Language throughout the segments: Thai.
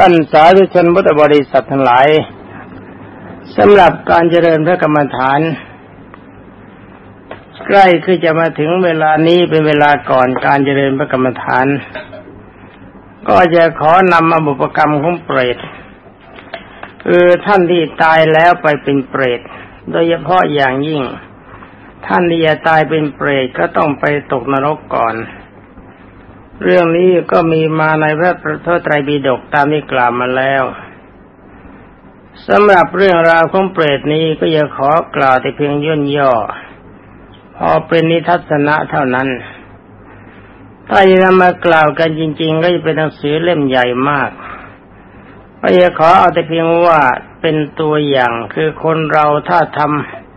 ท่านสาธุชนพุทธบริษัททั้งหลายสำหรับการเจริญพระกรรมฐาน ใกล้คือจะมาถึงเวลานี้เป็นเวลาก่อนการเจริญพระกรรมฐาน ก็จะขอนำมาบุปกรรมของเปรตคือท่านที่ตายแล้วไปเป็นเปรต โดยเฉพาะอย่างยิ่ง ท่านที่จะตายเป็นเปรตก็ต้องไปตกนรกก่อน เรื่องนี้ก็มีมาในพระพระไตรปิฎกตามที่กล่าวมาแล้วสำหรับเรื่องราวของเปรตนี้ก็จะขอกล่าวแต่เพียงย่นย่อ พอเป็นนิทัศนะเท่านั้น ถ้าจะนำมากล่าวกันจริง ๆ ก็จะเป็นหนังสือเล่มใหญ่มากก็จะขอเอาแต่เพียงว่าเป็นตัวอย่างคือคนเราถ้าท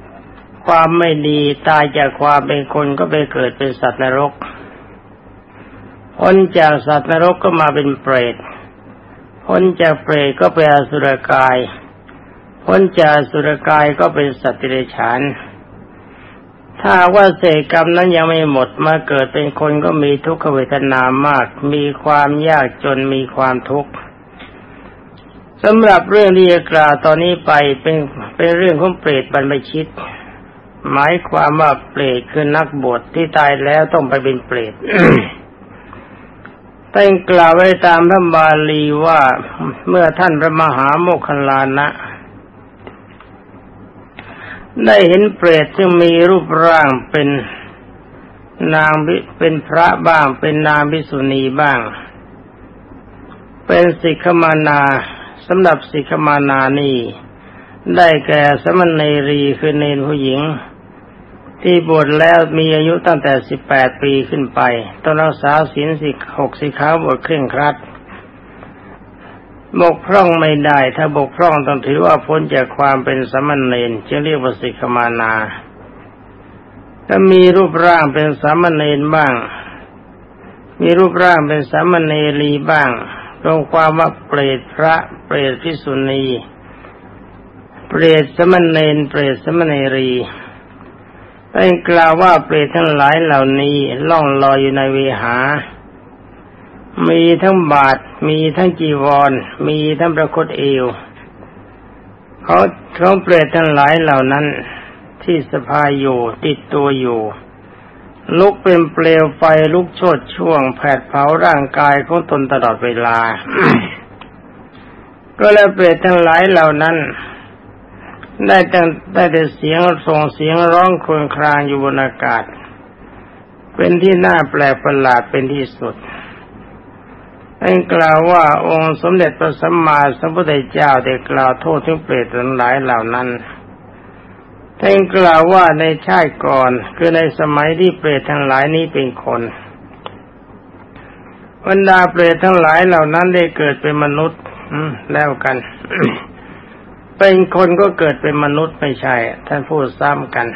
ำความไม่ดีตายจากความเป็นคนก็ไปเกิดเป็นสัตว์นรก พ้นจากสัตว์นรกก็มาเป็นเปรต พ้นจากเปรตก็เป็นอสุรกาย พ้นจากสุรกายก็เป็นสัตว์เดรัจฉาน ถ้าว่าเศษกรรมนั้นยังไม่หมดมาเกิดเป็นคนก็มีทุกขเวทนามาก มีความยากจนมีความทุกข์สำหรับเรื่องที่จะกล่าวตอนนี้ไปเป็นเป็นเรื่องของเปรตบรรพชิต หมายความว่าเปรตคือนักบวชที่ตายแล้วต้องไปเป็นเปรต ต่งกล่าวไว้ตามพระบาลีว่าเมื่อท่านพระมหาโมคคัลลานะได้เห็นเปรตซึ่งมีรูปร่างเป็นนางเป็นพระบ้าง เป็นนางพิสุณีบ้าง เป็นสิกขมานาสำหรับสิกขมานานี่ได้แก่สมณเนรีคือเนรผู้หญิง ที่บวชแล้วมีอายุตั้งแต่สิบแปดปีขึ้นไป ต้องรักษาศีลสิหกสิขาบวชเคร่งครัดบกพร่องไม่ได้ ถ้าบกพร่องต้องถือว่าพ้นจากความเป็นสมณเณรจึงเรียกว่าสิกขมานา ถ้ามีรูปร่างเป็นสามเณรบ้าง มีรูปร่างเป็นสามเณรีบ้างรวมความว่าเปรตพระ เปรตพิสุณี เปรตสมณเณรเปรตสมณเณรี ได้กล่าวว่าเปรตทั้งหลายเหล่านี้ล่องลอยอยู่ในเวหา มีทั้งบาท มีทั้งจีวร มีทั้งประคตเอว เขาเขาเปรตทั้งหลายเหล่านั้น ที่สะพายอยู่ติดตัวอยู่ ลุกเป็นเปลวไฟลุกโชดช่วงแผดเผาร่างกายของตนตลอดเวลา ก็แล้วเปรตทั้งหลายเหล่านั้น ได้แต่ได้แต่เสียงส่งเสียงร้องครวญครางอยู่บนอากาศ เป็นที่น่าแปลกประหลาดเป็นที่สุดท่านกล่าวว่าองค์สมเด็จพระสัมมาสัมพุทธเจ้าได้กล่าวโทษถึงเปรตทั้งหลายเหล่านั้นท่านกล่าวว่าในชาติก่อนคือในสมัยที่เปรตทั้งหลายนี้เป็นคนบรรดาเปรตทั้งหลายเหล่านั้นได้เกิดเป็นมนุษย์แล้วกัน เป็นคนก็เกิดเป็นมนุษย์ไม่ใช่ ท่านพูดซ้ำกัน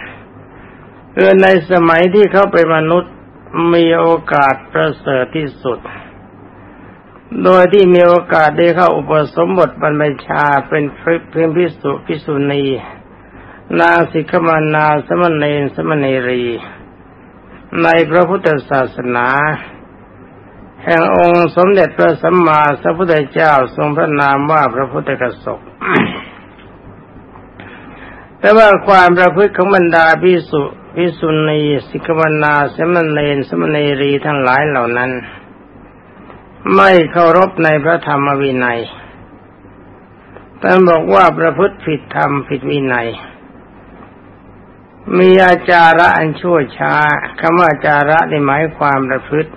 เออในสมัยที่เขาเป็นมนุษย์มีโอกาสประเสริฐที่สุด โดยที่มีโอกาสได้เข้าอุปสมบทบรรพชาเป็นพริเพียงพิสุพิสุณี นางสิกมานาสมณเณรสมณเณรี ในพระพุทธศาสนา แห่งองค์สมเด็จพระสัมมาสัมพุทธเจ้าทรงพระนามว่าพระพุทธกสก แต่ว่าความประพฤติของบรรดาพิสุพิสุณีสิกวนาสมณเณรสมณเรีทั้งหลายเหล่านั้น ไม่เคารพในพระธรรมวินัยท่านบอกว่าประพฤติผิดธรรมผิดวินัย มีอาจาระอันชั่วช้าคำว่าอาจาระในหมายความประพฤติ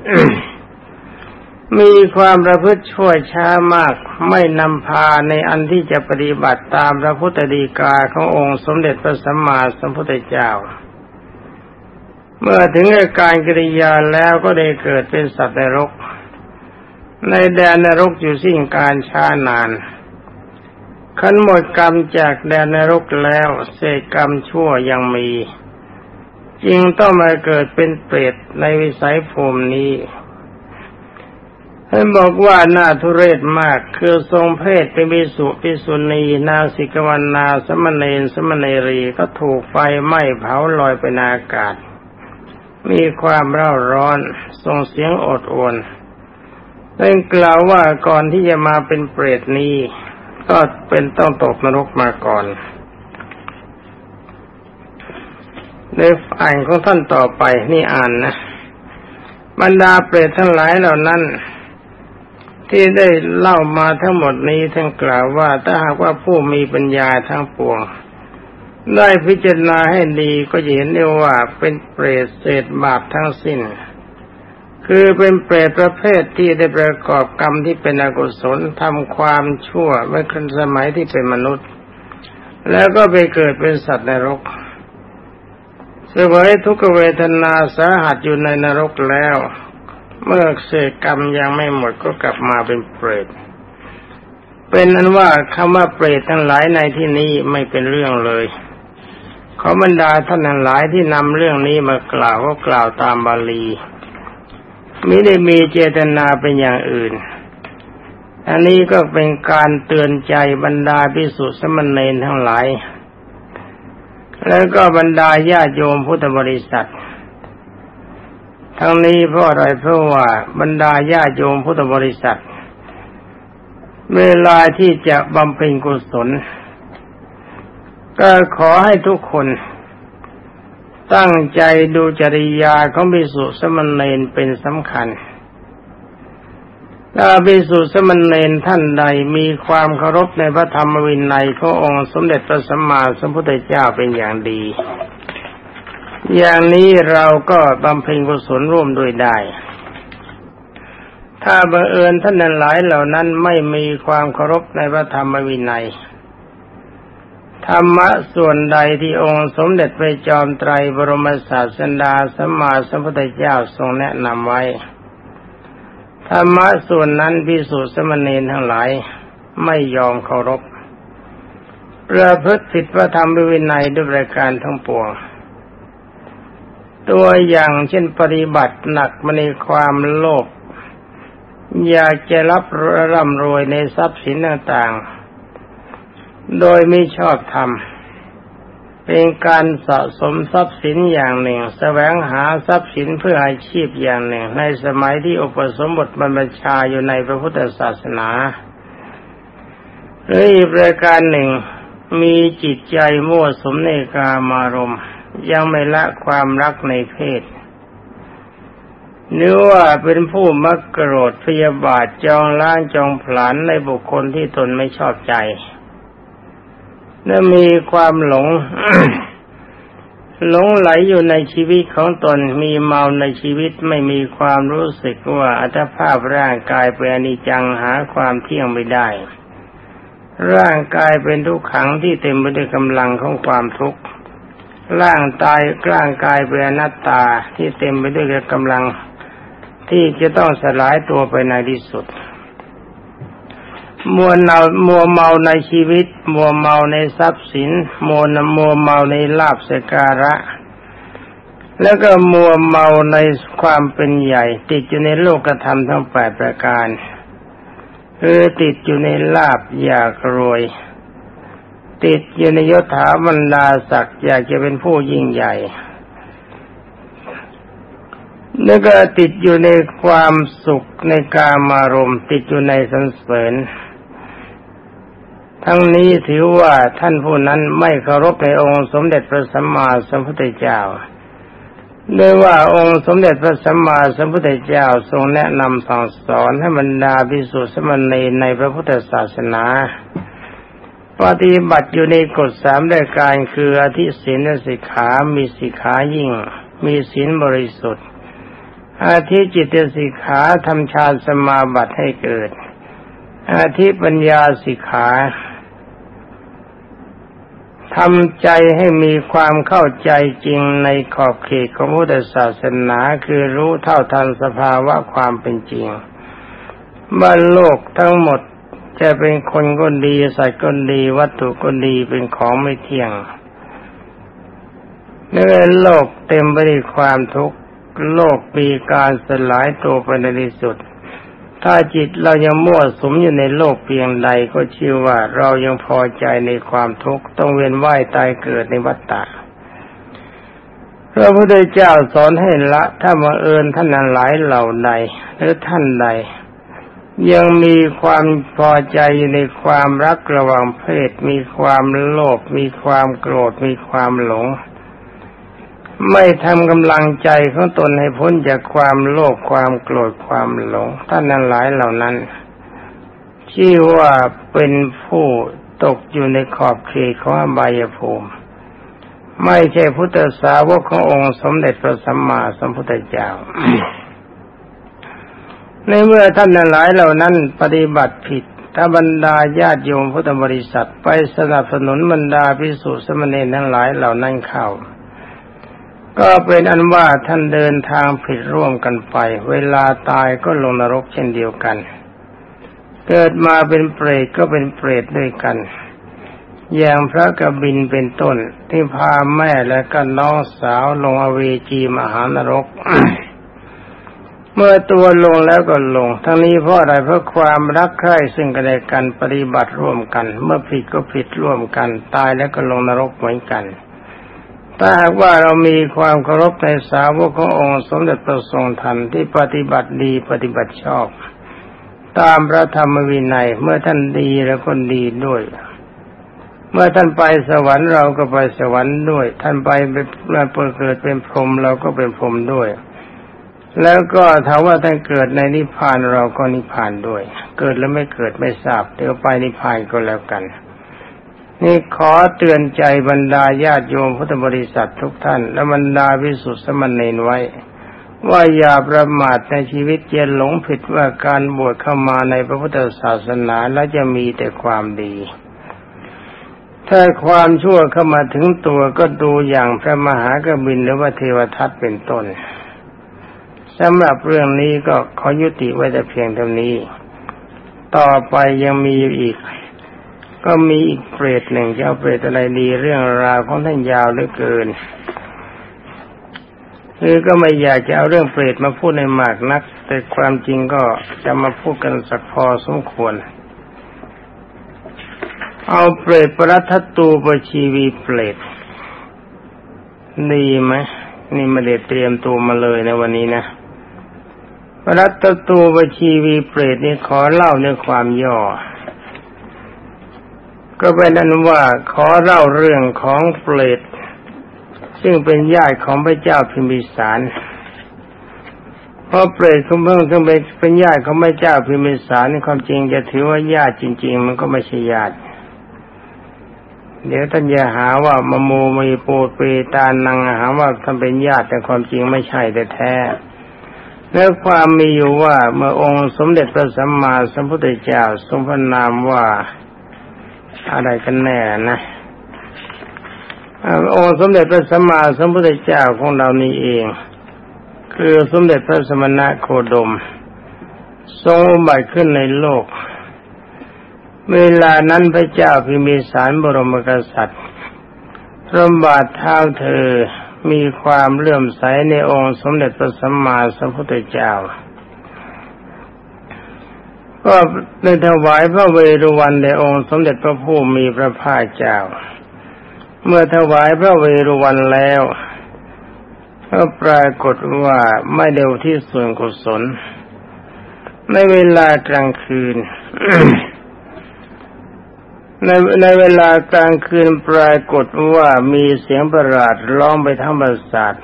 มีความประพฤติชั่วช้ามาก ไม่นำพาในอันที่จะปฏิบัติตามพระพุทธดีกาขององค์สมเด็จพระสัมมาสัมพุทธเจ้า เมื่อถึงการกิริยาแล้วก็ได้เกิดเป็นสัตว์นรก ในแดนนรกอยู่สิ้นการช้านานขันหมดกรรมจากแดนนรกแล้วเศษกรรมชั่วยังมี จึงต้องมาเกิดเป็นเปรตในวิสัยภูมินี้ ท่านบอกว่าน่าทุเรศมากคือทรงเพศเป็นวิสุปิสุณีนาสิกวันนาสมณเณรสมณเณรีก็ถูกไฟไหม้เผาลอยไปในอากาศ มีความเร่าร้อนส่งเสียงอดโอนนั่นกล่าวว่าก่อนที่จะมาเป็นเปรตนี้ ก็เป็นต้องตกนรกมาก่อนในอ่านของท่านต่อไปนี่อ่านนะบรรดาเปรตทั้งหลายเหล่านั้น ที่ได้เล่ามาทั้งหมดนี้ท่านกล่าวว่าถ้าหากว่าผู้มีปัญญาทั้งปวง ได้พิจารณาให้ดีก็จะเห็นได้ว่าเป็นเปรตเศษบาปทั้งสิ้น คือเป็นเปรตประเภทที่ได้ประกอบกรรมที่เป็นอกุศลทำความชั่วเมื่อครั้นสมัยที่เป็นมนุษย์ แล้วก็ไปเกิดเป็นสัตว์นรกสวยทุกเวทนาสาหัสอยู่ในนรกแล้ว เมื่อเศษกรรมยังไม่หมดก็กลับมาเป็นเปรต เป็นนั้นว่าคำว่าเปรตทั้งหลายในที่นี้ไม่เป็นเรื่องเลยขอบรรดาท่านทั้งหลายที่นำเรื่องนี้มากล่าวก็กล่าวตามบาลีไม่ได้มีเจตนาเป็นอย่างอื่น อันนี้ก็เป็นการเตือนใจบรรดาพิสุทธิสมณเณรทั้งหลาย แล้วก็บรรดาญาโยมพุทธบริษัท ทั้งนี้เพราะอะไรเพราะว่าบรรดาญาโยมพุทธบริษัท เวลาที่จะบำเพ็ญกุศล ก็ขอให้ทุกคน ตั้งใจดูจริยาของบิสุสมณเณรเป็นสำคัญถ้าภิกษุสมณเณรท่านใดมีความเคารพในพระธรรมวินัยขององค์สมเด็จพระสัมมาสัมพุทธเจ้าเป็นอย่างดี อย่างนี้เราก็บำเพ็ญกุศลร่วมด้วยได้ ถ้าบังเอิญท่านหลายเหล่านั้นไม่มีความเคารพในพระธรรมวินัย ธรรมะส่วนใดที่องค์สมเด็จพระจอมไตรบรมศาสดาสัมมาสัมพุทธเจ้าทรงแนะนำไว้ ธรรมะส่วนนั้นพิสูจน์สมณีทั้งหลายไม่ยอมเคารพประพฤติผิดพระธรรมวินัยด้วยรายการทั้งปวง ตัวอย่างเช่นปฏิบัติหนักมในความโลภอยากจะรับร่ำรวยในทรัพย์สินต่างๆ โดยไม่ชอบธรรมเป็นการสะสมทรัพย์สินอย่างหนึ่งแสวงหาทรัพย์สินเพื่ออาชีพอย่างหนึ่ง ในสมัยที่อุปสมบทบรรพชาอยู่ในพระพุทธศาสนาหรืออีกประการหนึ่งมีจิตใจมั่วสมในกามารม ยังไม่ละความรักในเพศนึกว่าเป็นผู้มักโกรธพยาบาทจองล้างจองผลาญในบุคคลที่ตนไม่ชอบใจ และมีความหลง หลงไหลอยู่ในชีวิตของตนมีเมาในชีวิตไม่มีความรู้สึกว่าอัตภาพร่างกายเป็นอนิจจังหาความเที่ยงไม่ได้ ร่างกายเป็นทุกขังที่เต็มไปด้วยกำลังของความทุกข์ ร่างตายร่างกายเป็นอนัตตาที่เต็มไปด้วยกำลังที่จะต้องสลายตัวไปในที่สุด มัวเนามัวเมาในชีวิต มัวเมาในทรัพย์สิน มัวนมัวเมาในลาบสการะ แล้วก็มัวเมาในความเป็นใหญ่ ติดอยู่ในโลกธรรมทั้งแปดประการคือติดอยู่ในลาบอยากรวย ติดอยู่ในยศถาบรรดาศักดิ์อยากจะเป็นผู้ยิ่งใหญ่แล้วก็ติดอยู่ในความสุขในกามารมณ์ติดอยู่ในสันเสริญ ทั้งนี้ถือว่าท่านผู้นั้นไม่เคารพในองค์สมเด็จพระสัมมาสัมพุทธเจ้าด้วยว่าองค์สมเด็จพระสัมมาสัมพุทธเจ้าทรงแนะนำสั่งสอนให้บรรดาภิกษุสมณีในพระพุทธศาสนา ปฏิบัติอยู่ในกฎสามรายการคืออธิศีลสิกขา มีสิกขายิ่ง มีศีลบริสุทธิ์ อาทิจิตสิกขาทำฌานสมาบัติให้เกิด อาทิปัญญาสิกขาทำใจให้มีความเข้าใจจริงในขอบเขตของพุทธศาสนาคือรู้เท่าทันสภาวะความเป็นจริงบ้าโลกทั้งหมด จะเป็นคนก็ดีสัตว์ก็ดีวัตถุก็ดีเป็นของไม่เที่ยงเนื้อโลกเต็มไปด้วยความทุกข์โลกมีการสลายตัวไปในที่สุด ถ้าจิตเรายังมั่วสมอยู่ในโลกเพียงใดก็ชื่อว่าเรายังพอใจในความทุกข์ต้องเวียนว่ายตายเกิดในวัฏฏะพระพุทธเจ้าสอนให้ละ ถ้าบังเอิญท่านอันหลายเหล่าใดหรือท่านใด ยังมีความพอใจในความรักระหว่างเพศ มีความโลภมีความโกรธมีความหลง ไม่ทำกำลังใจของตนให้พ้นจากความโลภความโกรธความหลงท่านนั้นหลายเหล่านั้นชื่อว่าเป็นผู้ตกอยู่ในขอบเขตของอบายภูมิ ไม่ใช่พุทธสาวกขององค์สมเด็จพระสัมมาสัมพุทธเจ้า ในเมื่อท่านหลายเหล่านั้นปฏิบัติผิด ถ้าบรรดาญาติโยมพุทธบริษัทไปสนับสนุนบรรดาพิสุสมณีทั้งหลายเหล่านั้นเข้า ก็เป็นอันว่าท่านเดินทางผิดร่วมกันไป เวลาตายก็ลงนรกเช่นเดียวกัน เกิดมาเป็นเปรตก็เป็นเปรตด้วยกัน อย่างพระกบินเป็นต้นที่พาแม่และก็น้องสาวลงอเวจีมหานรก เมื่อตัวลงแล้วก็ลง ทั้งนี้เพราะอะไรเพราะความรักใคร่ซึ่งกันและกันปฏิบัติร่วมกัน เมื่อผิดก็ผิดร่วมกัน ตายแล้วก็ลงนรกเหมือนกัน ถ้าหากว่าเรามีความเคารพในสาวกขององค์สมเด็จพระทรงธรรมที่ปฏิบัติดีปฏิบัติชอบ ตามพระธรรมวินัยเมื่อท่านดีแล้วคนดีด้วยเมื่อท่านไปสวรรค์เราก็ไปสวรรค์ด้วย ท่านไปเป็นเกิดเป็นพรหมเราก็เป็นพรหมด้วย แล้วก็ถามว่าท่านเกิดในนิพพานเราก็นิพพานด้วย เกิดแล้วไม่เกิดไม่ทราบเดี๋ยวไปนิพพานก็แล้วกัน นี่ขอเตือนใจบรรดาญาติโยมพุทธบริษัททุกท่าน และบรรดาวิสุทธิสมณีไว้ ว่าอย่าประมาทในชีวิตเจนหลงผิดว่าการบวชเข้ามาในพระพุทธศาสนาแล้วจะมีแต่ความดีถ้าความชั่วเข้ามาถึงตัวก็ดูอย่างพระมหากบินหรือว่าเทวทัตเป็นต้น สำหรับเรื่องนี้ก็ขอยุติไว้แต่เพียงเท่านี้ ต่อไปยังมีอีก ก็มีอีกเปรตหนึ่งเจ้าเปรตอะไรดีเรื่องราวของท่านยาวเหลือเกินคือก็ไม่อยากจะเอาเรื่องเปรตมาพูดในมากนัก แต่ความจริงก็จะมาพูดกันสักพอสมควร เอาเปรตประทัตตูปชีวีเปรตดีไหมนี่มาเด็ดเตรียมตัวมาเลยในวันนี้นะ รัตตูปชีวีเปรตนี่ขอเล่าในความย่อ ก็เป็นนั้นว่าขอเล่าเรื่องของเปรตซึ่งเป็นญาติของพระเจ้าพิมพิสารเพราะเปรตคุณเพิ่งซึ่งเป็นเป็นญาติของพระเจ้าพิมพิสารในความจริงจะถือว่าญาติจริง ๆ มันก็ไม่ใช่ญาติ เดี๋ยวท่านจะหาว่ามโมมีโปเปตานังหาว่าท่านเป็นญาติแต่ความจริงไม่ใช่แต่แท้ แล้วความมีอยู่ว่าเมื่อองค์สมเด็จพระสัมมาสัมพุทธเจ้าทรงพระนามว่าอะไรกันแน่นะองค์สมเด็จพระสัมมาสัมพุทธเจ้าของเรานี้เอง คือสมเด็จพระสมณะโคดม ทรงอุบัติขึ้นในโลก เวลานั้นพระเจ้าพิมีสารบรมกษัตริย์พระบาทเท้าเธอ มีความเลื่อมใสในองค์สมเด็จพระสัมมาสัมพุทธเจ้า ก็ได้ถวายพระเวรุวันในองค์สมเด็จพระผู้มีพระภาคเจ้า เมื่อถวายพระเวรุวันแล้วก็ปรากฏว่าไม่เดวที่ส่วนกุศลในเวลากลางคืน ในในเวลากลางคืนปรากฏว่ามีเสียงประหลาดร้องไปทั้งบริษัท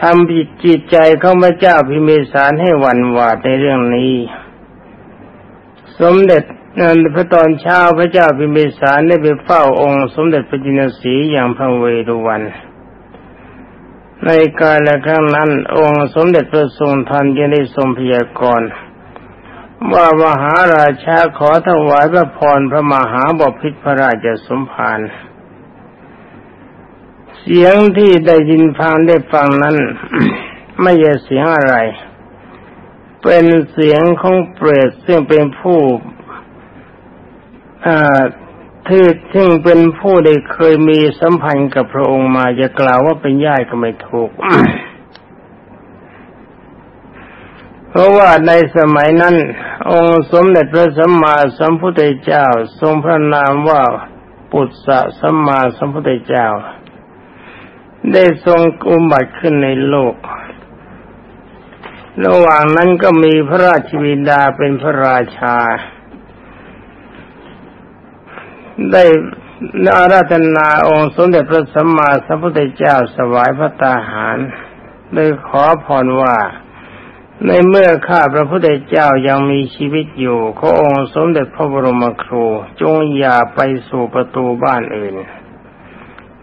ทำผิดจิตใจของพระเจ้าพิมิสารให้หวั่นหวาดในเรื่องนี้ สมเด็จนันพระตอนเช้าพระเจ้าพิมพิสารได้ไปเฝ้าองค์ สมเด็จพระจินสีอย่างพระเวรุวันในกาลครั้งนั้น องค์สมเด็จพระทรงทันยังได้ทรงพยากรณ์ ว่ามหาราชาขอถวายพระพรพระมหาบพิตรพระราชสมภารเสียงที่ได้ยินฟังได้ฟังนั้น ไม่ใช่เสียงอะไร เป็นเสียงของเปรตซึ่งเป็นผู้ที่ซึ่งเป็นผู้ได้เคยมีสัมพันธ์กับพระองค์มาจะกล่าวว่าเป็นญาติก็ไม่ถูก เพราะว่าในสมัยนั้น องค์สมเด็จพระสัมมาสัมพุทธเจ้าทรงพระนามว่าปุตสะสัมมาสัมพุทธเจ้า ได้ทรงอุบัติขึ้นในโลก ระหว่างนั้นก็มีพระราชวิดาเป็นพระราชา ได้อาราธนาองค์สมเด็จพระสัมมาสัมพุทธเจ้าสวายพระตาหาร โดยขอพรว่า ในเมื่อข้าพระพุทธเจ้ายังมีชีวิตอยู่ขอองค์สมเด็จพระบรมครู จงอย่าไปสู่ประตูบ้านอื่น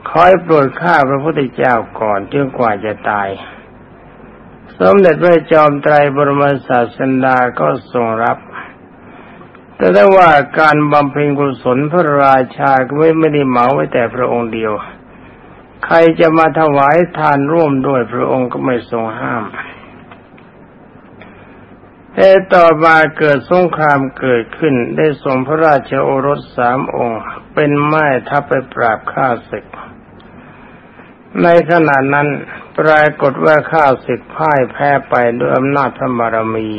คอยโปรดข้าพระพุทธเจ้าก่อนจนกว่าจะตาย สมเด็จพระจอมไตรบรมศาสดาก็ทรงรับ แต่ได้ว่าการบำเพ็ญกุศลพระราชาก็ไม่ได้เหมาไว้แต่พระองค์เดียว ใครจะมาถวายทานร่วมด้วยพระองค์ก็ไม่ทรงห้าม แต่ต่อมาเกิดสงครามเกิดขึ้น ได้ส่งพระราชโอรสสามองค์ เป็นไม้ทัพไปปราบข้าศึก ในขณะนั้นปรากฏว่าข้าศึกพ่ายแพ้ไปด้วยอำนาจพระบารมี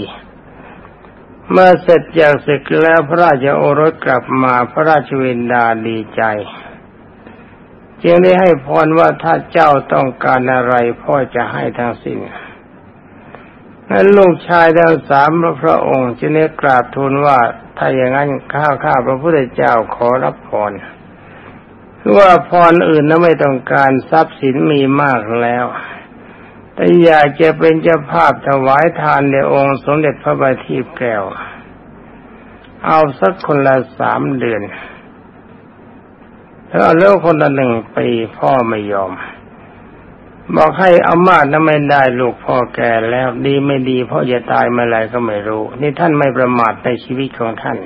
เมื่อเสร็จจากศึกแล้วพระราชโอรสกลับมาพระราชวินดาดีใจ จึงได้ให้พรว่าถ้าเจ้าต้องการอะไรพ่อจะให้ทั้งสิ้น นั้นลูกชายทั้งสามพระองค์จึงได้กราบทูลว่าถ้าอย่างนั้นข้าข้าพระพุทธเจ้าขอรับพรว่าพรอื่นนั้นไม่ต้องการทรัพย์สินมีมากแล้ว แต่อยากจะเป็นเจ้าภาพถวายทานในองค์สมเด็จพระบัณฑิตแก้ว เอาสักคนละสามเดือนถ้าเลือกคนละหนึ่งปีพ่อไม่ยอม บอกให้อามาตนั้นไม่ได้ลูกพ่อแก่แล้วดีไม่ดีพ่อจะตายเมื่อไรก็ไม่รู้ นี่ท่านไม่ประมาทในชีวิตของท่าน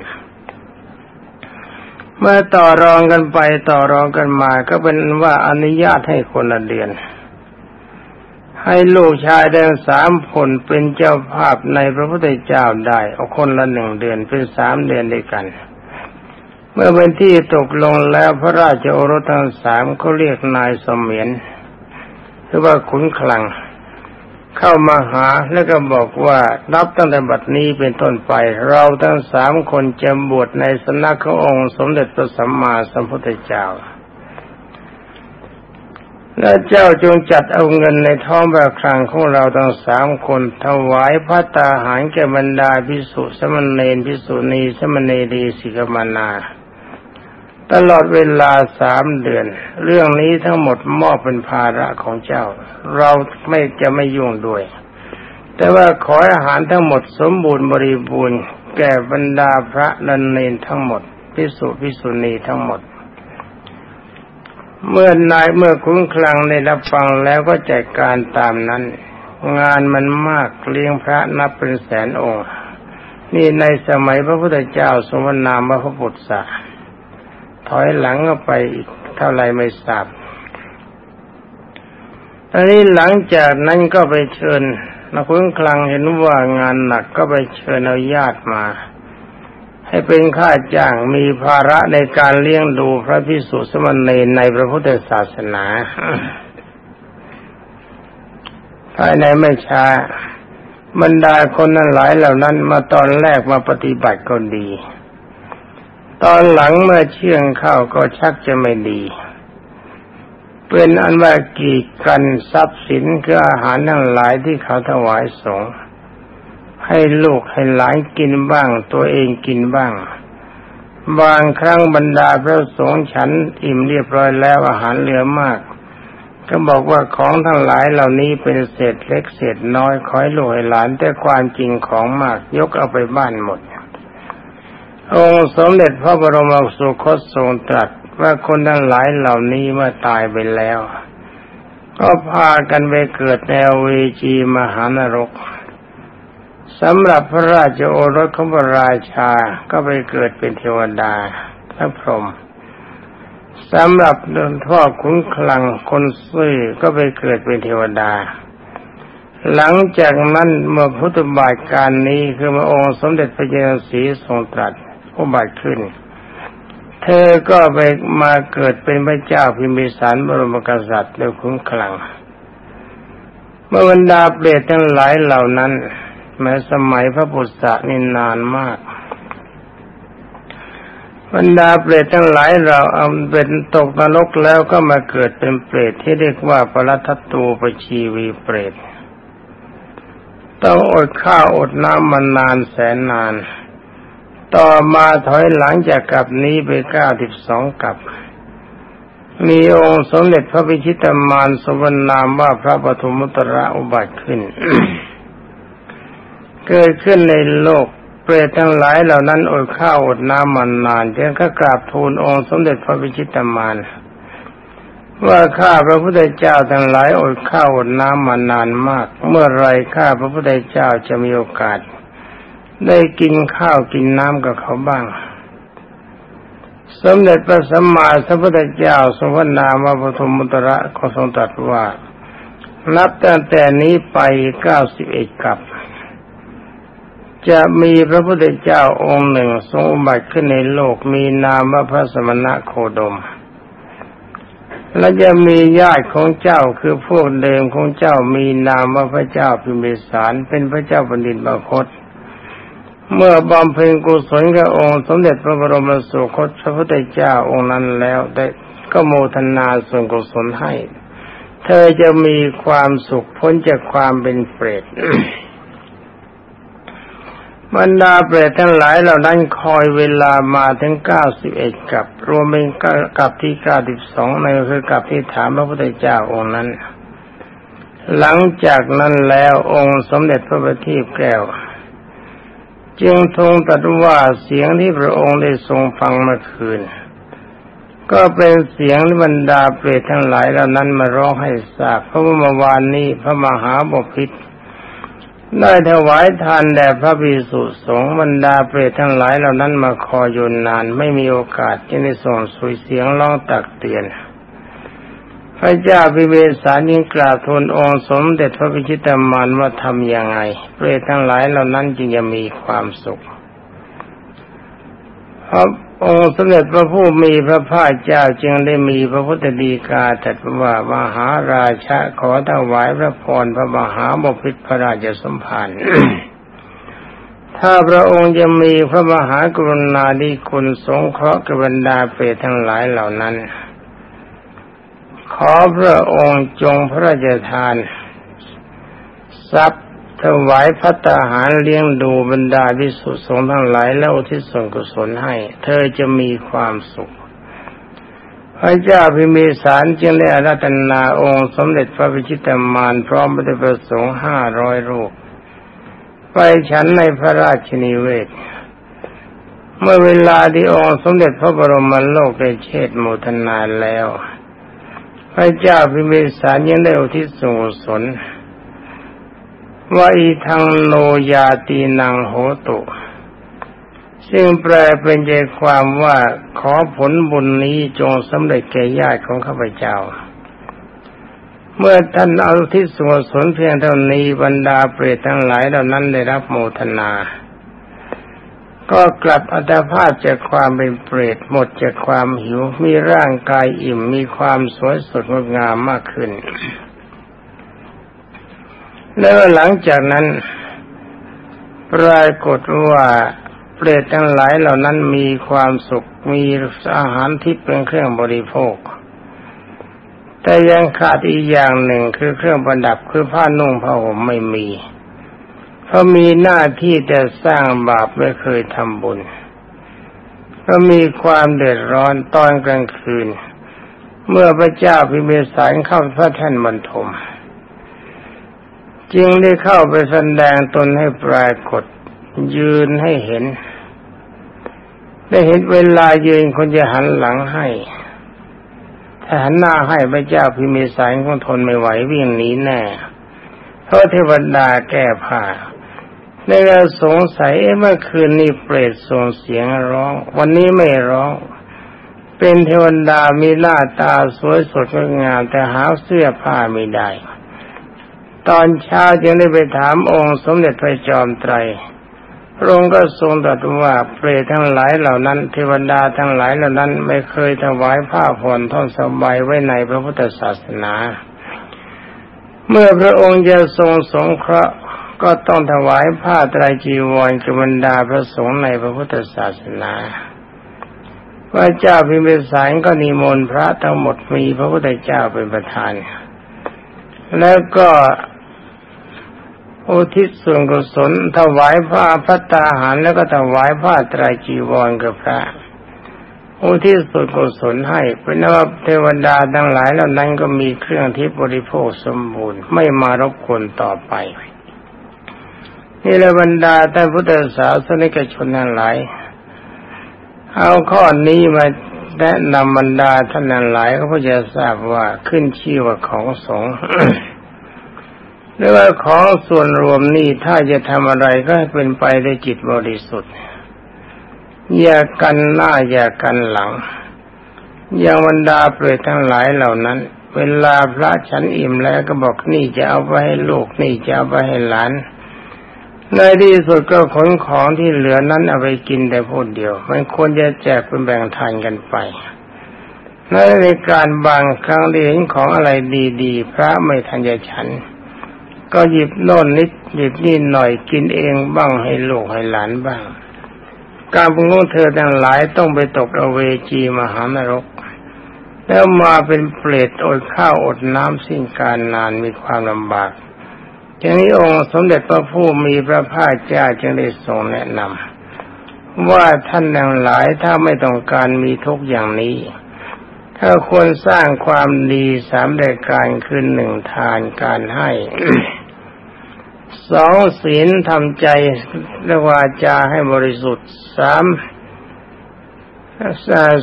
เมื่อต่อรองกันไปต่อรองกันมา ก็เป็นว่าอนุญาตให้คนละเดือน ให้ลูกชายแดงสามคนเป็นเจ้าภาพในพระพุทธเจ้าได้เอาคนละหนึ่งเดือนเป็นสามเดือนด้วยกันเมื่อเป็นที่ตกลงแล้วพระราชโอรสทั้งสามเขาเรียกนายสมเยน รือว่าขุนคลัง เข้ามาหาแล้วก็บอกว่านับตั้งแต่บัดนี้เป็นต้นไป เราทั้งสามคนจะบวชในสำนักขององค์ สมเด็จพระสัมมาสัมพุทธเจ้าและเจ้าจงจัดเอาเงินในท้องแบบครังของเราทั้งสามคนถวายพระตาหารแก่บรรดาพิสุสมณเณรพิสุณีสมณเณรีสิกมานา ตลอดเวลาสามเดือน เรื่องนี้ทั้งหมดมอบเป็นภาระของเจ้า เราไม่จะไม่ยุ่งด้วย แต่ว่าขออาหารทั้งหมดสมบูรณ์บริบูรณ์ แก่บรรดาพระนันเนนทั้งหมดพิสุพิสุณีทั้งหมด เมื่อนายเมื่อคุ้นคลังในรับฟังแล้วก็จัดการตามนั้น งานมันมากเลี้ยงพระนับเป็นแสนองค์ นี่ในสมัยพระพุทธเจ้าสมนามพระพุทธศาสถ อยหลังก็ไปอีกเท่าไรไม่ทราบอันนี้หลังจากนั้นก็ไปเชิญนักคุ้นคลังเห็นว่างานหนักก็ไปเชิญเอาญาติมา ให้เป็นค่าจ้างมีภาระในการเลี้ยงดูพระพิสุสมณีในพระพุทธศาสนาภายในไม่ช้าบรรดาคนนั้นหลายเหล่านั้นมาตอนแรกมาปฏิบัติก็ดี ตอนหลังเมื่อเชื่องเข้าก็ชักจะไม่ดี เป็นอันว่ากีดกันทรัพย์สินคืออาหารทั้งหลายที่เขาถวายสงฆ์ให้ลูกให้หลานกินบ้าง ตัวเองกินบ้าง บางครั้งบรรดาพระสงฆ์ฉันอิ่มเรียบร้อยแล้วอาหารเหลือมาก ก็บอกว่าของทั้งหลายเหล่านี้เป็นเศษเล็กเศษน้อยคอยลูกให้หลานแต่ความจริงของมากยกเอาไปบ้านหมด องค์สมเด็จพระบรมสุคตทรงตรัสว่าคนทั้งหลายเหล่านี้เมื่อตายไปแล้ว ก็พากันไปเกิดในเวจีมหานรกสำหรับพระราชโอรสของพระราชาก็ไปเกิดเป็นเทวดาพระพรหมสำหรับดนท่อขุนคลังคนซื่อก็ไปเกิดเป็นเทวดา หลังจากนั้นเมื่อพุทธบาทการนี้คือพระองค์สมเด็จพระเจ้าสีทรงตรัส อุบัติขึ้น เธอก็ไปมาเกิดเป็นพระเจ้าพิมพิสารบรมกษัตริย์ในคุ้มคลัง เมื่อบรรดาเปรตทั้งหลายเหล่านั้น แม้สมัยพระพุทธะนี่นานมากบรรดาเปรตทั้งหลายเราเอาเป็นตกนรกแล้วก็มาเกิดเป็นเปรตที่เรียกว่าปรัตตูปชีวีเปรตต้องอดข้าวอดน้ำมานานแสนนาน ต่อมาถอยหลังจากกลับนี้ไปเก้าสิบสองกลับ มีองค์สมเด็จพระพิชิตมารสวรรนามว่าพระปฐมุตระอุบัติขึ้น เกิดขึ้นในโลกเปรตทั้งหลายเหล่านั้นอดข้าวอดน้ำมานานจึงก็กราบทูลองค์สมเด็จพระพิชิตมารว่าข้าพระพุทธเจ้าทั้งหลายอดข้าวอดน้ำมานานมาก เมื่อไรข้าพระพุทธเจ้าจะมีโอกาส ได้กินข้าวกินน้ำกับเขาบ้าง สมเด็จพระสัมมาสัมพุทธเจ้าทรงพระนามว่าปฐมมุตระก็ทรงตรัสว่า นับตั้งแต่นี้ไปเก้าสิบเอ็ดกับ จะมีพระพุทธเจ้าองค์หนึ่งทรงบัติขึ้นในโลกมีนามว่าพระสมณะโคดมและจะมีญาติของเจ้าคือพวกเดิมของเจ้ามีนามว่าพระเจ้าพิมพิสารเป็นพระเจ้าบดินบาคต เมื่อบำเพ็ญกุศลกับองค์สมเด็จพระบรมสุคตพระพุทธเจ้าองค์นั้นแล้วได้ก็โมทนาส่วนกุศลให้ เธอจะมีความสุขพ้นจากความเป็นเปรตบรรดาเปรตทั้งหลายเหล่านั้นคอยเวลามาถึงเก้าสิบเอ็ดกับ รวมเป็นกับที่เก้าสิบสองในคือกับที่ถามพระพุทธเจ้าองค์นั้น หลังจากนั้นแล้วองค์สมเด็จพระบัณฑิตแก้ว จึงทรงตรัสว่าเสียงที่พระองค์ได้ทรงฟังเมื่อคืน ก็เป็นเสียงบรรดาเปรตทั้งหลายเหล่านั้นมาร้องให้ทราบเพราะว่าเมื่อวานนี้พระมหาบพิตรได้ถวายทานแด่พระภิกษุสงฆ์บรรดาเปรตทั้งหลายเหล่านั้นมาคอยอยู่นานไม่มีโอกาสที่ได้ส่งสุยเสียงร้องตักเตือน พระเจ้าพิเวสานิกราบทูลองค์สมเด็จพระพิชิตามานว่าทำยังไงเปรตทั้งหลายเหล่านั้นจึงจะมีความสุขพระองค์สมเด็จพระผู้มีพระภาคเจ้าจึงได้มีพระพุทธดีกาตรัสว่ามหาราชาขอถวายพระพรพระมหาบพิตรพระราชสมภารถ้าพระองค์จะมีพระมหากรุณาธิคุณสงเคราะห์กับบรรดาเปรตทั้งหลายเหล่านั้น อพระองค์จงพระราชทาน ทรัพย์ถวายพัตาหารเลี้ยงดูบรรดาวิสุทธิสงฆ์ทั้งหลายแล้วที่ส่งกุศลให้ เธอจะมีความสุข พระเจ้าพิมีสารจึงได้อาราธนาองค์สมเด็จพระพิชิตามารพร้อมพระประสงค์ห้าร้อยรูปไปฉันในพระราชนิเวศ เมื่อเวลาที่องค์สมเด็จพระบรมโลกได้เชิดโมทนาแล้ว พระเจ้าพิมีสารยังได้อุทิศส่งกุศลว่าอีทางโนยาตีนังโหตุ ซึ่งแปลเป็นใจความว่าขอผลบุญนี้จงสำเร็จแก่ญาติของข้าพเจ้า เมื่อท่านเอาทิศส่วนสนเพียงเท่านี้บรรดาเปรตทั้งหลายเหล่านั้นได้รับโมทนา ก็กลับอัตภาพจากความเป็นเปรตหมดจากความหิว มีร่างกายอิ่มมีความสวยสดงดงามมากขึ้น แล้วหลังจากนั้นปรากฏว่าเปรตทั้งหลายเหล่านั้นมีความสุขมีอาหารที่เป็นเครื่องบริโภค แต่ยังขาดอีกอย่างหนึ่งคือเครื่องประดับคือผ้านุ่งผ้าห่มไม่มี เพราะมีหน้าที่แต่สร้างบาปไม่เคยทำบุญ ก็มีความเดือดร้อนตอนกลางคืน เมื่อพระเจ้าพิมพิสารเข้าพระแท่นบรรทม จึงได้เข้าไปแสดงตนให้ปรากฏยืนให้เห็น ได้เห็นเวลายืนคนจะหันหลังให้ถ้าหันหน้าให้พระเจ้าพิมีสายคงทนไม่ไหววิ่งหนีแน่เพราะเทวดาแก้ผ้า ในกาสงสัยเมื่อคืนนี้เปรตส่งเสียงร้อง วันนี้ไม่ร้อง เป็นเทวดามีหน้าตาสวยสดงามแต่หาเสื้อผ้าไม่ได้ ตอนเช้าจึงได้ไปถามองค์สมเด็จพระจอมไตรพระองค์ก็ทรงตรัสว่าเปรตทั้งหลายเหล่านั้น เทวดาทั้งหลายเหล่านั้นไม่เคยถวายผ้าผ่อนท่อนสบายไว้ในพระพุทธศาสนาเมื่อพระองค์จะทรงสงเคราะห์ ก็ต้องถวายผ้าไตรจีวรกับบรรดาพระสงฆ์ในพระพุทธศาสนาพระเจ้าพิมพิสารก็นิมนต์พระทั้งหมดมีพระพุทธเจ้าเป็นประธาน แล้วก็อุทิศส่วนกุศลถวายผ้าพัตตาหารแล้วก็ถวายผ้าไตรจีวรกับพระอุทิศส่วนกุศลให้เป็นว่าเทวดาทั้งหลายเหล่านั้นก็มีเครื่องที่บริโภคสมบูรณ์ไม่มารบกวนต่อไป นี่ละบรรดาท่านพุทธศาสนิกชนทั้งหลายเอาข้อนี้มาแนะนำบรรดาท่านนั้นหลายเขาก็จะทราบว่าขึ้นชื่อว่าของสงฆ์หรือว่าของส่วนรวมนี่ถ้าจะทำอะไรก็ให้เป็นไปด้วยจิตบริสุทธิ์ อย่ากันหน้าอย่ากันหลัง อย่างบรรดาเปรตทั้งหลายเหล่านั้น เวลาพระฉันอิ่มแล้วก็บอกนี่จะเอาไปให้ลูกนี่จะเอาไปให้หลาน ในที่สุดก็ขนของที่เหลือนั้นเอาไปกินแต่พูดเดียว มันควรจะแจกเป็นแบ่งทานกันไปในการบางครั้งเห็นของอะไรดีๆ พระไม่ทันจะฉัน ก็หยิบโน่นนิดหยิบนี่หน่อยกินเองบ้างให้ลูกให้หลานบ้าง การพุงเธอทั้งหลายต้องไปตกอเวจีมหานรก แล้วมาเป็นเปรตอดข้าวอดน้ำสิ้นการนานมีความลำบาก ทีนี้องค์สมเด็จพระผู้มีพระภาคเจ้าจึงได้ทรงแนะนำว่าท่านทั้งหลายถ้าไม่ต้องการมีทุกอย่างนี้ ถ้าควรสร้างความดีสามรายการคือหนึ่งทานการให้สองศีลทำใจและวาจาให้บริสุทธิ์สาม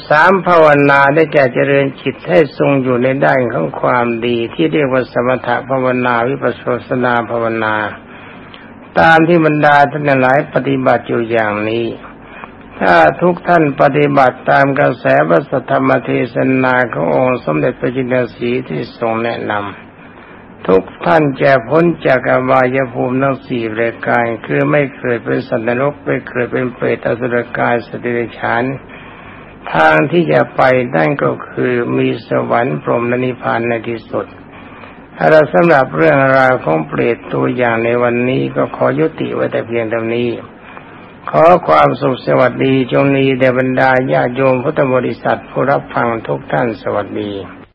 สามภาวนาได้แก่เจริญจิตให้ทรงอยู่ในด้านของความดีที่เรียกว่าสมถภาวนาวิปัสสนาภาวนา ตามที่บรรดาท่านหลายปฏิบัติอยู่อย่างนี้ ถ้าทุกท่านปฏิบัติตามกระแสพระธรรมเทศนาขององค์สมเด็จพระจินสีที่ทรงแนะนำทุกท่านจะพ้นจากอบายภูมิทั้งสี่รายการคือไม่เคยเป็นสัตว์นรกไม่เคยเป็นเปรตอสุรกายสติริชาน ทางที่จะไปนั่นก็คือมีสวรรค์พรหมนิพพานในที่สุดเราสำหรับเรื่องราวของเปรตตัวอย่างในวันนี้ก็ขอยุติไว้แต่เพียงเท่านี้ ขอความสุขสวัสดีจงมีแด่บรรดาญาโยมพุทธบริษัทผู้รับฟังทุกท่านสวัสดี